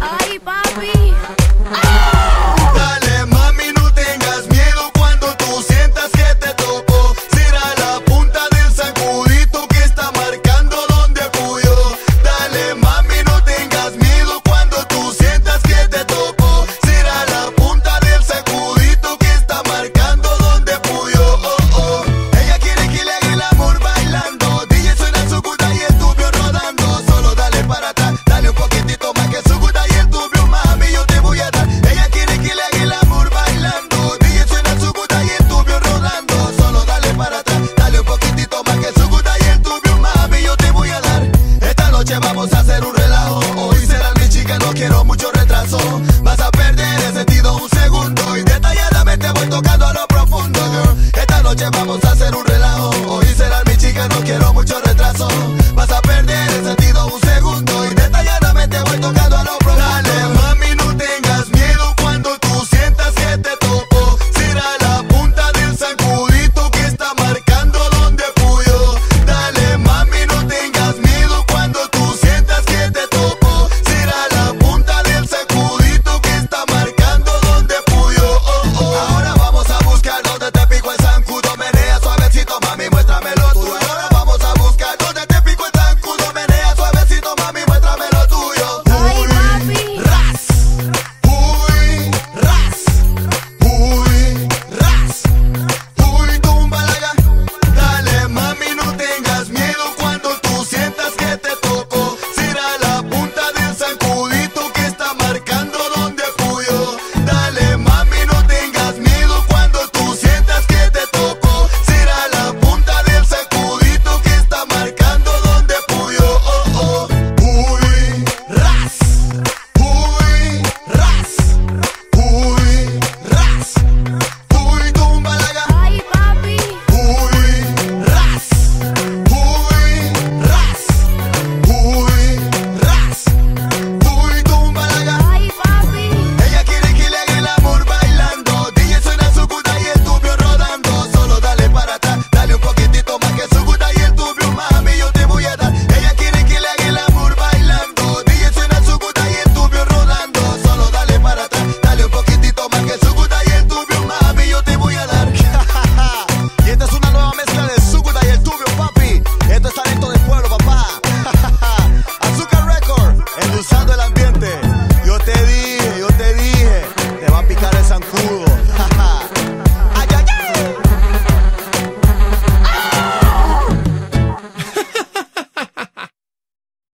Ay, papi. mucho retraso. Vas a perder el sentido un segundo y detalladamente voy tocando a lo profundo. Esta noche vamos a zancudo.